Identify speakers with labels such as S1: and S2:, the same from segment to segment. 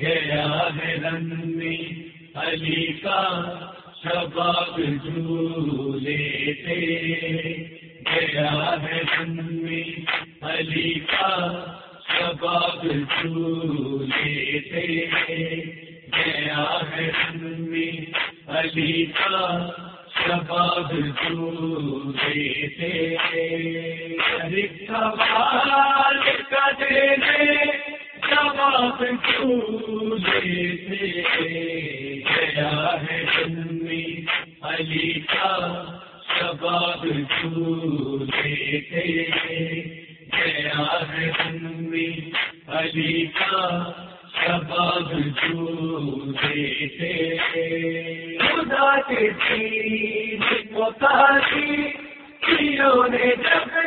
S1: گیا ہے رنگی علی کا شباب جھولے تھے۔ گیا ہے رنگی علی کا شباب جھولے تھے۔ گیا ہے رنگی علی کا شباب جھولے تھے۔ سوال کا دینے جواب گیا ہے جنمی؟ علی کا شباب تھے گیا ہے جنمی؟ علی کا شباب تھے خدا کے کو تاسی نے جب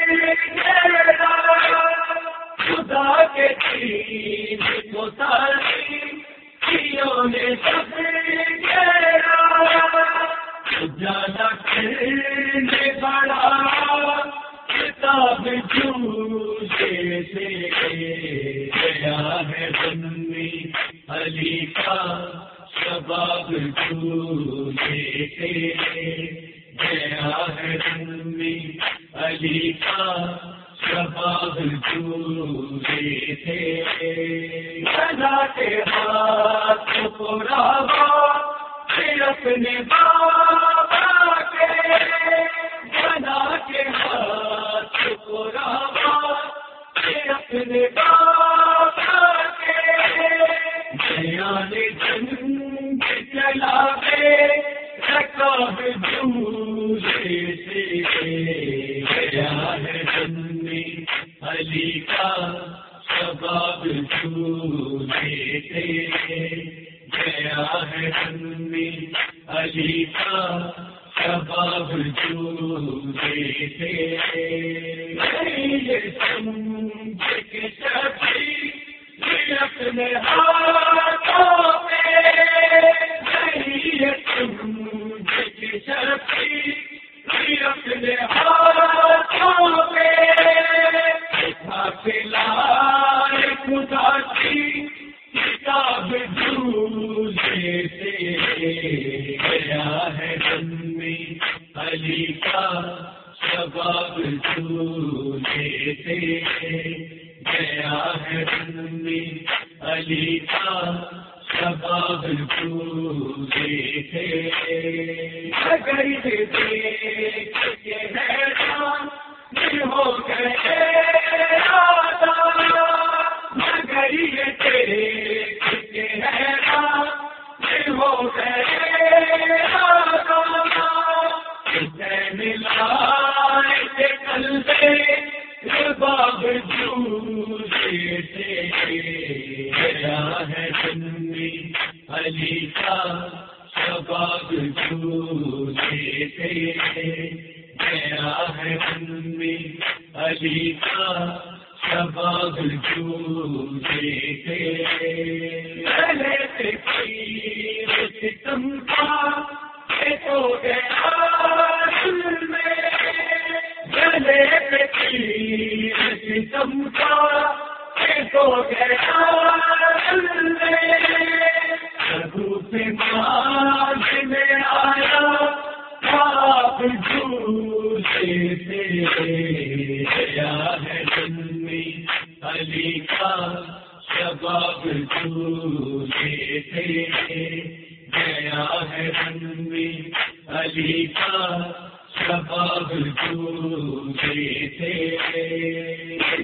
S1: خدا کے تین نے سب جانا بڑا کتاب جوسے سے گیا ہے بنی علی کا شباب جھوٹے گیا ہے علی کا شباب تھے کے ہاتھ کو پھر اپنے بابا کے بنا کے ہاتھ کو پھر اپنے بابا ہے علی کا شباب گیا ہے سنی علی کا شباب جھولے تھے۔ اپنے ہاتھوں گیا ہے دن میں علی کا شباب جھولے سے گیا ہے دن میں علی کا شباب جھولے سے اگر دیکھ علی کا شباب جھوٹے گیا ہے علی کا شباب ستم کا تو گیا گلے پہ ستم کا علی کا شباب جھوٹے تھے گیا ہے جنمی علی کا شباب جھوٹے تھے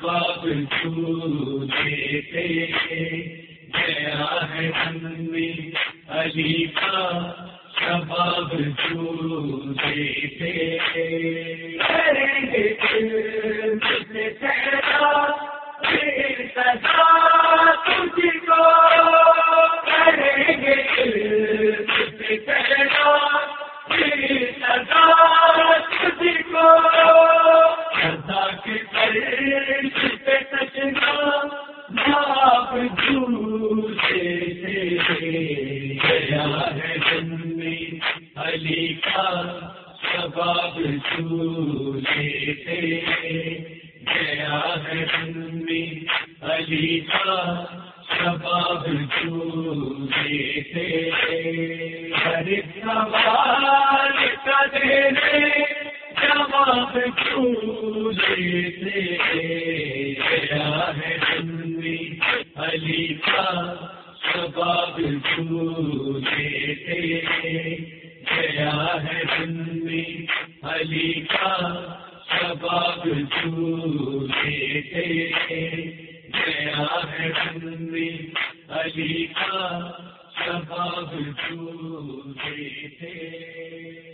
S1: کر لے گیا ہے جنمی علی کا شباب جھولے گیا ہے تجھ کو چولے گیا ہے علی کا سباب چولے تھے ہر سوال کا دینے جواب گیا ہے علی کا ہے جنمی علی کا شباب جو تھے